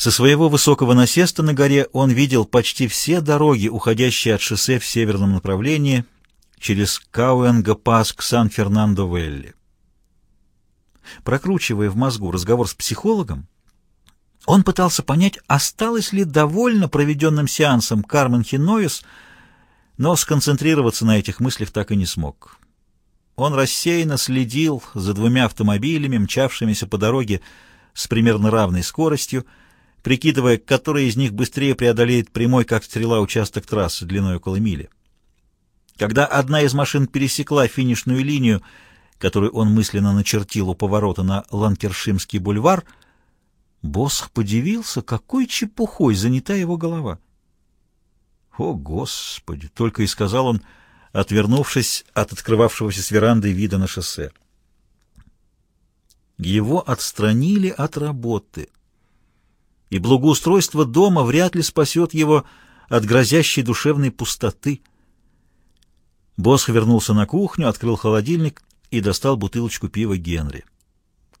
Со своего высокого насеста на горе он видел почти все дороги, уходящие от шоссе в северном направлении через Кауэнга-Пас к Сан-Фернандо-Велли. Прокручивая в мозгу разговор с психологом, он пытался понять, осталось ли довольно проведенным сеансом Кармен Хиноис, но сконцентрироваться на этих мыслях так и не смог. Он рассеянно следил за двумя автомобилями, мчавшимися по дороге с примерно равной скоростью, прикидывая, который из них быстрее преодолеет прямой, как стрела, участок трассы длиной около мили. Когда одна из машин пересекла финишную линию, которую он мысленно начертил у поворота на Ланкершимский бульвар, Босх подивился, какой чепухой занята его голова. «О, Господи!» — только и сказал он, отвернувшись от открывавшегося с веранды вида на шоссе. Его отстранили от работы — и благоустройство дома вряд ли спасет его от грозящей душевной пустоты. Босх вернулся на кухню, открыл холодильник и достал бутылочку пива Генри.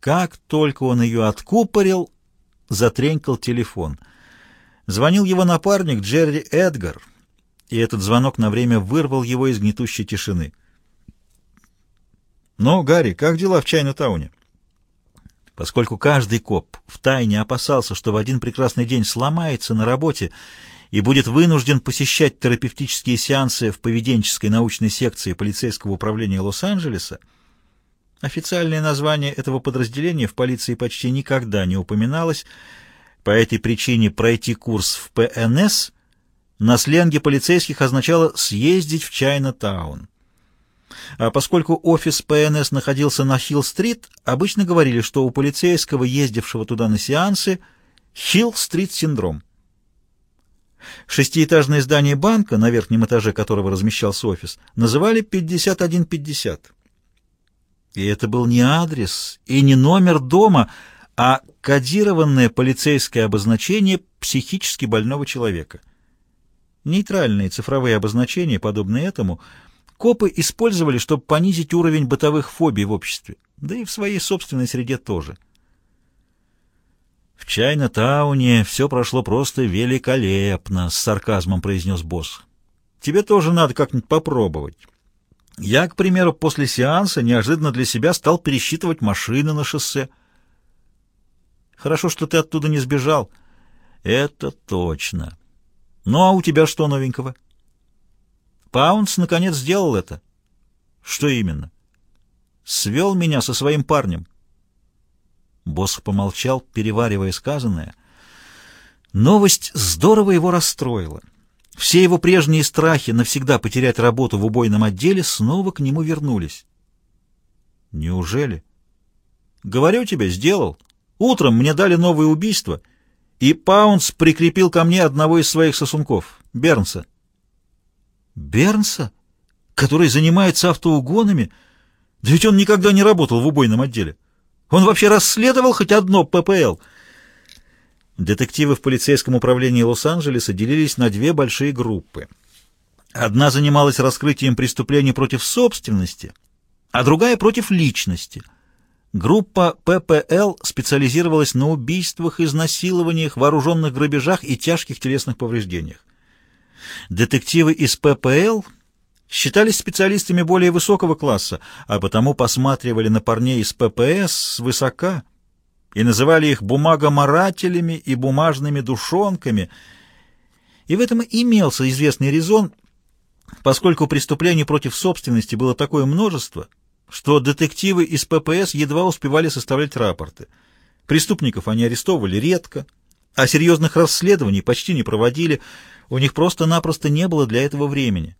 Как только он ее откупорил, затренькал телефон. Звонил его напарник Джерри Эдгар, и этот звонок на время вырвал его из гнетущей тишины. «Ну, Гарри, как дела в Чайна-тауне?» Поскольку каждый коп втайне опасался, что в один прекрасный день сломается на работе и будет вынужден посещать терапевтические сеансы в поведенческой научной секции полицейского управления Лос-Анджелеса, официальное название этого подразделения в полиции почти никогда не упоминалось, по этой причине пройти курс в ПНС на сленге полицейских означало «съездить в Чайна-таун». А поскольку офис ПНС находился на Хилл-стрит, обычно говорили, что у полицейского, ездившего туда на сеансы, Хилл-стрит-синдром. Шестиэтажное здание банка, на верхнем этаже которого размещался офис, называли 5150. И это был не адрес и не номер дома, а кодированное полицейское обозначение психически больного человека. Нейтральные цифровые обозначения, подобные этому, Копы использовали, чтобы понизить уровень бытовых фобий в обществе, да и в своей собственной среде тоже. «В Чайна-тауне все прошло просто великолепно», — с сарказмом произнес босс. «Тебе тоже надо как-нибудь попробовать. Я, к примеру, после сеанса неожиданно для себя стал пересчитывать машины на шоссе. Хорошо, что ты оттуда не сбежал. Это точно. Ну, а у тебя что новенького?» Паунс, наконец, сделал это. Что именно? Свел меня со своим парнем. Босс помолчал, переваривая сказанное. Новость здорово его расстроила. Все его прежние страхи навсегда потерять работу в убойном отделе снова к нему вернулись. Неужели? Говорю тебе, сделал. Утром мне дали новое убийство, и Паунс прикрепил ко мне одного из своих сосунков, Бернса. Бернса, который занимается автоугонами? Да ведь он никогда не работал в убойном отделе. Он вообще расследовал хоть одно ППЛ. Детективы в полицейском управлении Лос-Анджелеса делились на две большие группы. Одна занималась раскрытием преступлений против собственности, а другая против личности. Группа ППЛ специализировалась на убийствах, изнасилованиях, вооруженных грабежах и тяжких телесных повреждениях. Детективы из ППЛ считались специалистами более высокого класса, а потому посматривали на парней из ППС свысока и называли их бумагоморателями и бумажными душонками. И в этом имелся известный резон, поскольку преступлений против собственности было такое множество, что детективы из ППС едва успевали составлять рапорты. Преступников они арестовывали редко, а серьезных расследований почти не проводили, у них просто-напросто не было для этого времени.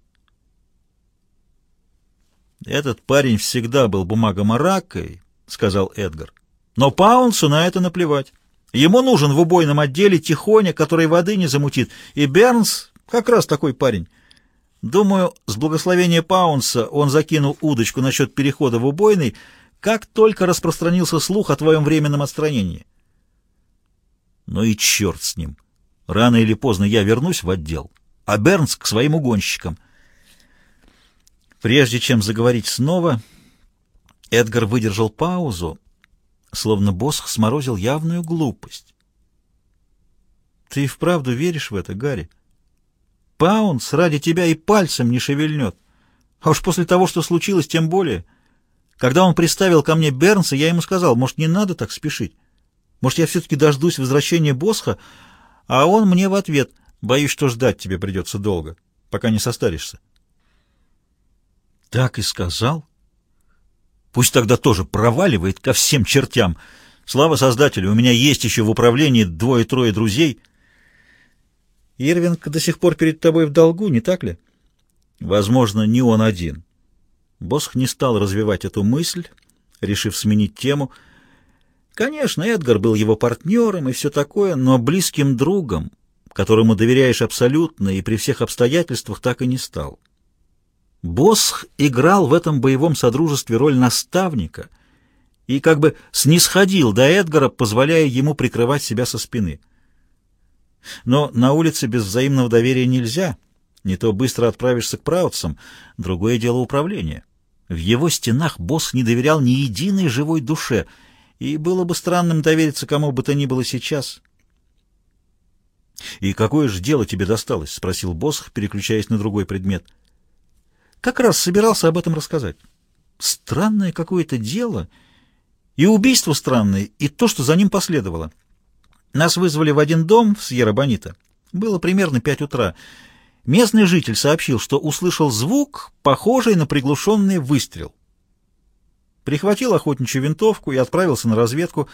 «Этот парень всегда был бумагомаракой», — сказал Эдгар. «Но Паунсу на это наплевать. Ему нужен в убойном отделе тихоня, который воды не замутит, и Бернс как раз такой парень. Думаю, с благословения Паунса он закинул удочку насчет перехода в убойный, как только распространился слух о твоем временном отстранении». «Ну и черт с ним!» Рано или поздно я вернусь в отдел, а Бернс к своим угонщикам. Прежде чем заговорить снова, Эдгар выдержал паузу, словно босс сморозил явную глупость. Ты и вправду веришь в это, Гарри? Паунс ради тебя и пальцем не шевельнет. А уж после того, что случилось, тем более. Когда он приставил ко мне Бернса, я ему сказал, может, не надо так спешить. Может, я все-таки дождусь возвращения Босха, а он мне в ответ, боюсь, что ждать тебе придется долго, пока не состаришься. Так и сказал. Пусть тогда тоже проваливает ко всем чертям. Слава Создателю, у меня есть еще в управлении двое-трое друзей. Ирвинг до сих пор перед тобой в долгу, не так ли? Возможно, не он один. Босх не стал развивать эту мысль, решив сменить тему. Конечно, Эдгар был его партнером и все такое, но близким другом, которому доверяешь абсолютно и при всех обстоятельствах, так и не стал. Босх играл в этом боевом содружестве роль наставника и как бы снисходил до Эдгара, позволяя ему прикрывать себя со спины. Но на улице без взаимного доверия нельзя — не то быстро отправишься к Праутсам, другое дело управления. В его стенах босс не доверял ни единой живой душе, и было бы странным довериться кому бы то ни было сейчас. «И какое же дело тебе досталось?» — спросил босс, переключаясь на другой предмет. «Как раз собирался об этом рассказать. Странное какое-то дело, и убийство странное, и то, что за ним последовало. Нас вызвали в один дом в Сьерра-Бонита. Было примерно пять утра». Местный житель сообщил, что услышал звук, похожий на приглушенный выстрел. Прихватил охотничью винтовку и отправился на разведку.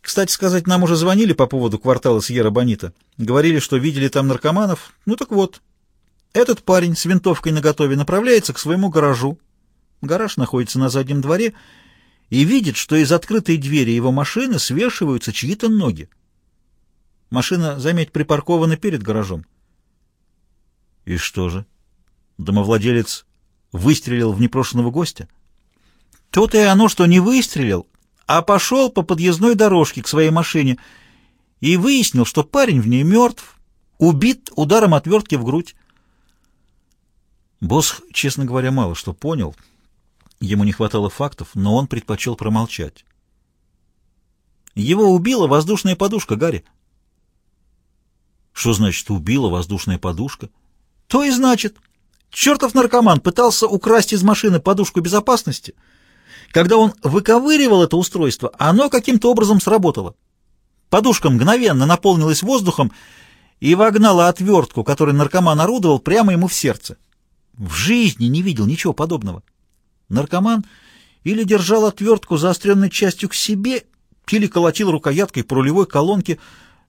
Кстати сказать, нам уже звонили по поводу квартала Сьерра-Бонита. Говорили, что видели там наркоманов. Ну так вот, этот парень с винтовкой наготове направляется к своему гаражу. Гараж находится на заднем дворе и видит, что из открытой двери его машины свешиваются чьи-то ноги. Машина, заметь, припаркована перед гаражом. И что же? Домовладелец выстрелил в непрошенного гостя? Тут и оно, что не выстрелил, а пошел по подъездной дорожке к своей машине и выяснил, что парень в ней мертв, убит ударом отвертки в грудь. Босс, честно говоря, мало что понял. Ему не хватало фактов, но он предпочел промолчать. Его убила воздушная подушка, Гарри. Что значит «убила воздушная подушка»? То и значит. Чертов наркоман пытался украсть из машины подушку безопасности. Когда он выковыривал это устройство, оно каким-то образом сработало. Подушка мгновенно наполнилась воздухом и вогнала отвертку, которой наркоман орудовал, прямо ему в сердце. В жизни не видел ничего подобного. Наркоман или держал отвертку заостренной частью к себе, или колотил рукояткой по рулевой колонке.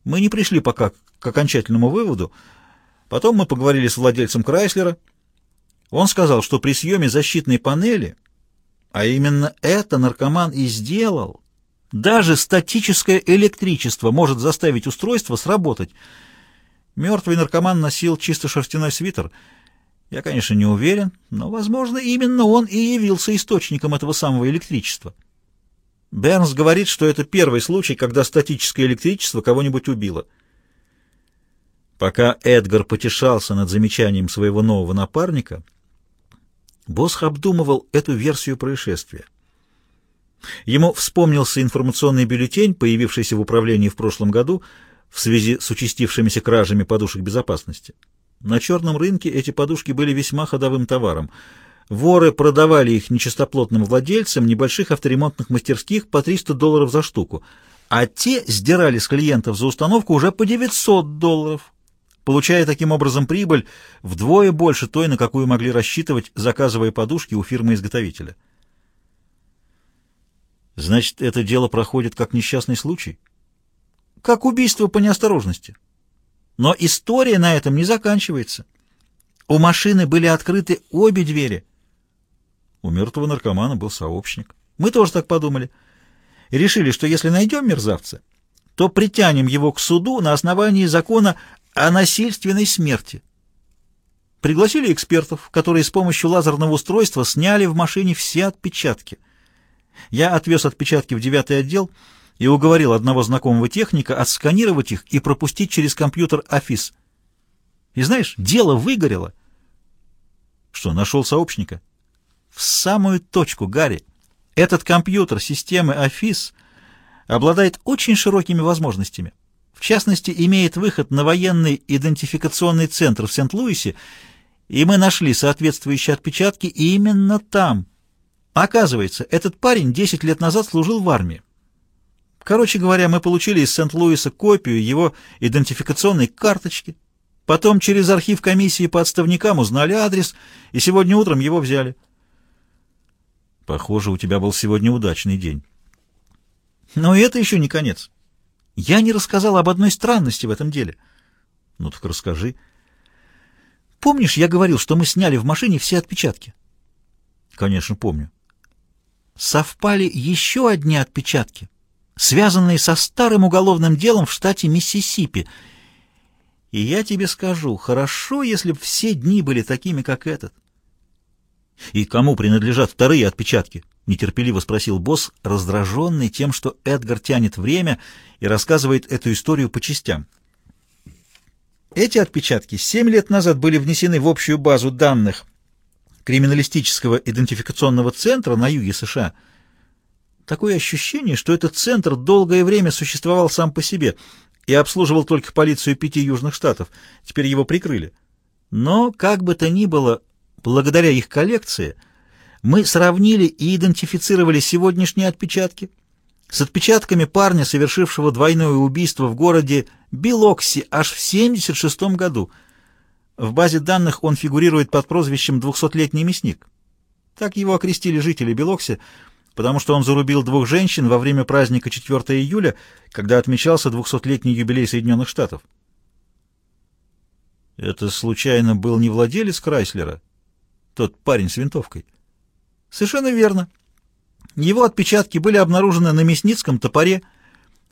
Мы не пришли пока к окончательному выводу, Потом мы поговорили с владельцем Крайслера. Он сказал, что при съеме защитной панели, а именно это наркоман и сделал, даже статическое электричество может заставить устройство сработать. Мертвый наркоман носил чисто шерстяной свитер. Я, конечно, не уверен, но, возможно, именно он и явился источником этого самого электричества. Бернс говорит, что это первый случай, когда статическое электричество кого-нибудь убило. Пока Эдгар потешался над замечанием своего нового напарника, Босх обдумывал эту версию происшествия. Ему вспомнился информационный бюллетень, появившийся в управлении в прошлом году в связи с участившимися кражами подушек безопасности. На черном рынке эти подушки были весьма ходовым товаром. Воры продавали их нечистоплотным владельцам небольших авторемонтных мастерских по 300 долларов за штуку, а те сдирали с клиентов за установку уже по 900 долларов получая таким образом прибыль вдвое больше той, на какую могли рассчитывать, заказывая подушки у фирмы-изготовителя. Значит, это дело проходит как несчастный случай? Как убийство по неосторожности. Но история на этом не заканчивается. У машины были открыты обе двери. У мертвого наркомана был сообщник. Мы тоже так подумали. И решили, что если найдем мерзавца, то притянем его к суду на основании закона о насильственной смерти. Пригласили экспертов, которые с помощью лазерного устройства сняли в машине все отпечатки. Я отвез отпечатки в девятый отдел и уговорил одного знакомого техника отсканировать их и пропустить через компьютер Афис. И знаешь, дело выгорело. Что, нашел сообщника? В самую точку, Гарри. Этот компьютер системы Афис обладает очень широкими возможностями. В частности, имеет выход на военный идентификационный центр в Сент-Луисе, и мы нашли соответствующие отпечатки именно там. Оказывается, этот парень 10 лет назад служил в армии. Короче говоря, мы получили из Сент-Луиса копию его идентификационной карточки. Потом через архив комиссии по отставникам узнали адрес, и сегодня утром его взяли. Похоже, у тебя был сегодня удачный день. Но это еще не конец. Я не рассказал об одной странности в этом деле. Ну так расскажи. Помнишь, я говорил, что мы сняли в машине все отпечатки? Конечно, помню. Совпали еще одни отпечатки — связанные со старым уголовным делом в штате Миссисипи. И я тебе скажу, хорошо, если бы все дни были такими, как этот. «И кому принадлежат вторые отпечатки?» — нетерпеливо спросил босс, раздраженный тем, что Эдгар тянет время и рассказывает эту историю по частям. Эти отпечатки семь лет назад были внесены в общую базу данных криминалистического идентификационного центра на юге США — Такое ощущение, что этот центр долгое время существовал сам по себе и обслуживал только полицию пяти южных штатов. Теперь его прикрыли. Но, как бы то ни было, благодаря их коллекции, мы сравнили и идентифицировали сегодняшние отпечатки с отпечатками парня, совершившего двойное убийство в городе Билокси аж в 76 году. В базе данных он фигурирует под прозвищем «двухсотлетний мясник». Так его окрестили жители Белокси, потому что он зарубил двух женщин во время праздника 4 июля, когда отмечался 200-летний юбилей Соединенных Штатов. Это случайно был не владелец Крайслера? Тот парень с винтовкой? Совершенно верно. Его отпечатки были обнаружены на мясницком топоре,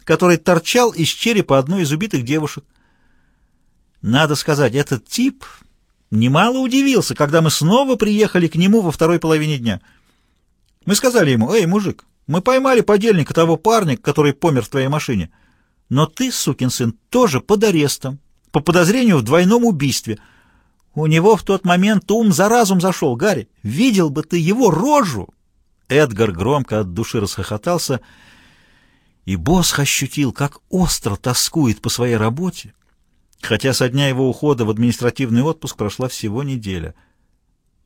который торчал из черепа одной из убитых девушек. Надо сказать, этот тип немало удивился, когда мы снова приехали к нему во второй половине дня — мы сказали ему, «Эй, мужик, мы поймали подельника того парня, который помер в твоей машине. Но ты, сукин сын, тоже под арестом, по подозрению в двойном убийстве. У него в тот момент ум за разум зашел, Гарри. Видел бы ты его рожу!» Эдгар громко от души расхохотался, и Босх ощутил, как остро тоскует по своей работе, хотя со дня его ухода в административный отпуск прошла всего неделя.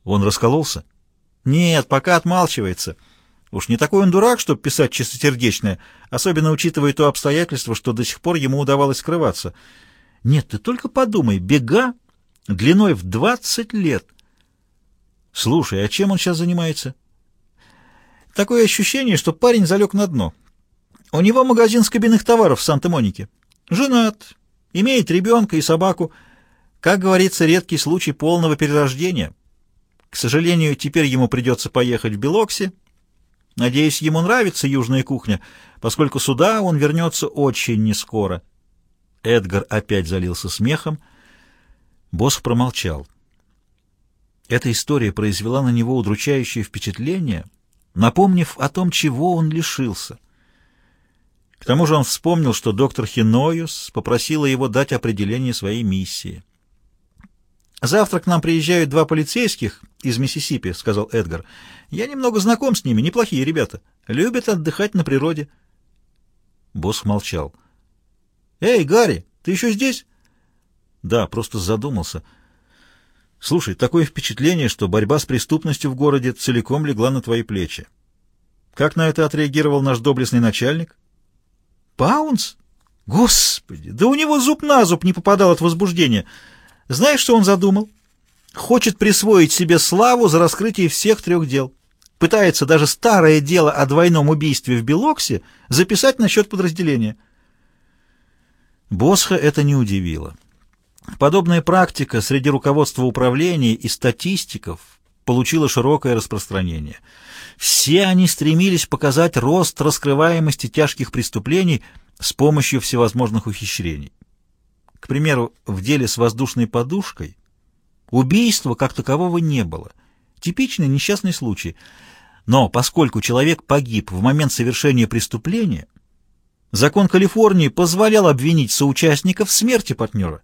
Он раскололся? Нет, пока отмалчивается. Уж не такой он дурак, чтобы писать чистосердечное, особенно учитывая то обстоятельство, что до сих пор ему удавалось скрываться. Нет, ты только подумай, бега длиной в двадцать лет. Слушай, а чем он сейчас занимается? Такое ощущение, что парень залег на дно. У него магазин с кабинных товаров в Санта-Монике. Женат, имеет ребенка и собаку. Как говорится, редкий случай полного перерождения — к сожалению, теперь ему придется поехать в Белокси. Надеюсь, ему нравится южная кухня, поскольку сюда он вернется очень нескоро. Эдгар опять залился смехом. Босс промолчал. Эта история произвела на него удручающее впечатление, напомнив о том, чего он лишился. К тому же он вспомнил, что доктор Хиноюс попросила его дать определение своей миссии. «Завтра к нам приезжают два полицейских из Миссисипи», — сказал Эдгар. «Я немного знаком с ними, неплохие ребята. Любят отдыхать на природе». Босс молчал. «Эй, Гарри, ты еще здесь?» «Да, просто задумался. Слушай, такое впечатление, что борьба с преступностью в городе целиком легла на твои плечи. Как на это отреагировал наш доблестный начальник?» «Паунс? Господи, да у него зуб на зуб не попадал от возбуждения». Знаешь, что он задумал? Хочет присвоить себе славу за раскрытие всех трех дел. Пытается даже старое дело о двойном убийстве в Белоксе записать на счет подразделения. Босха это не удивило. Подобная практика среди руководства управления и статистиков получила широкое распространение. Все они стремились показать рост раскрываемости тяжких преступлений с помощью всевозможных ухищрений. К примеру, в деле с воздушной подушкой убийства как такового не было. Типичный несчастный случай. Но поскольку человек погиб в момент совершения преступления, закон Калифорнии позволял обвинить соучастника в смерти партнера.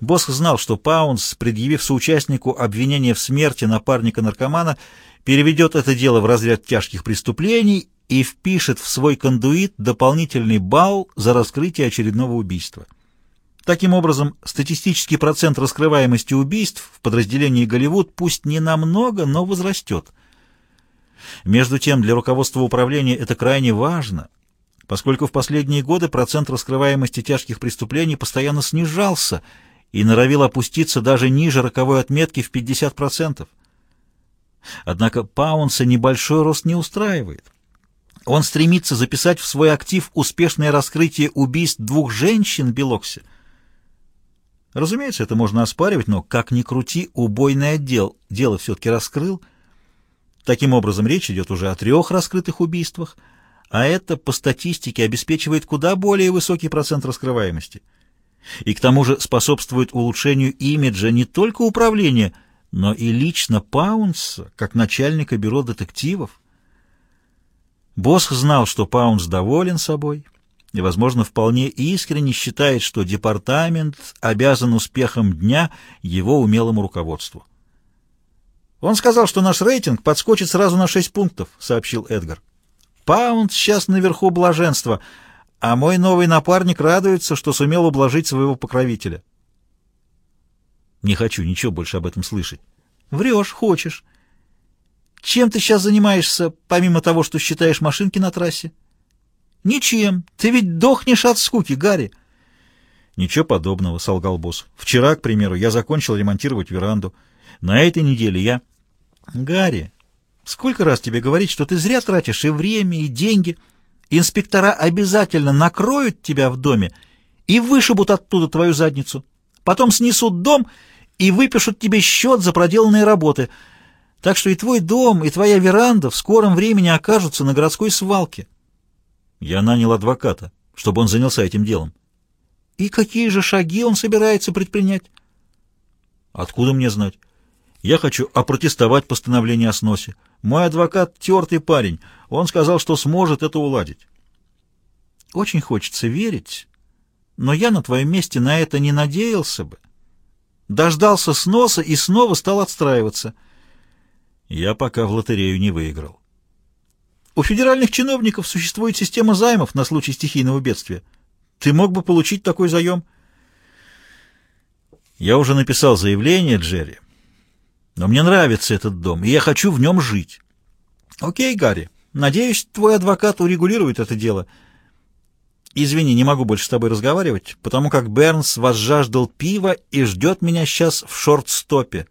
Босх знал, что Паунс, предъявив соучастнику обвинение в смерти напарника-наркомана, переведет это дело в разряд тяжких преступлений и впишет в свой кондуит дополнительный балл за раскрытие очередного убийства. Таким образом, статистический процент раскрываемости убийств в подразделении Голливуд пусть не намного, но возрастет. Между тем, для руководства управления это крайне важно, поскольку в последние годы процент раскрываемости тяжких преступлений постоянно снижался и норовил опуститься даже ниже роковой отметки в 50%. Однако Паунса небольшой рост не устраивает. Он стремится записать в свой актив успешное раскрытие убийств двух женщин в. Разумеется, это можно оспаривать, но, как ни крути, убойный отдел дело все-таки раскрыл. Таким образом, речь идет уже о трех раскрытых убийствах, а это, по статистике, обеспечивает куда более высокий процент раскрываемости. И к тому же способствует улучшению имиджа не только управления, но и лично Паунса, как начальника бюро детективов. Босс знал, что Паунс доволен собой и, возможно, вполне искренне считает, что департамент обязан успехом дня его умелому руководству. «Он сказал, что наш рейтинг подскочит сразу на шесть пунктов», — сообщил Эдгар. «Паунд сейчас наверху блаженства, а мой новый напарник радуется, что сумел ублажить своего покровителя». «Не хочу ничего больше об этом слышать». «Врешь, хочешь. Чем ты сейчас занимаешься, помимо того, что считаешь машинки на трассе? Ничем. Ты ведь дохнешь от скуки, Гарри. Ничего подобного, солгал босс. Вчера, к примеру, я закончил ремонтировать веранду. На этой неделе я... Гарри, сколько раз тебе говорить, что ты зря тратишь и время, и деньги. Инспектора обязательно накроют тебя в доме и вышибут оттуда твою задницу. Потом снесут дом и выпишут тебе счет за проделанные работы — так что и твой дом, и твоя веранда в скором времени окажутся на городской свалке. Я нанял адвоката, чтобы он занялся этим делом. И какие же шаги он собирается предпринять? Откуда мне знать? Я хочу опротестовать постановление о сносе. Мой адвокат — тертый парень. Он сказал, что сможет это уладить. Очень хочется верить, но я на твоем месте на это не надеялся бы. Дождался сноса и снова стал отстраиваться — я пока в лотерею не выиграл. У федеральных чиновников существует система займов на случай стихийного бедствия. Ты мог бы получить такой заем? Я уже написал заявление, Джерри. Но мне нравится этот дом, и я хочу в нем жить. Окей, Гарри. Надеюсь, твой адвокат урегулирует это дело. Извини, не могу больше с тобой разговаривать, потому как Бернс возжаждал пива и ждет меня сейчас в шорт-стопе.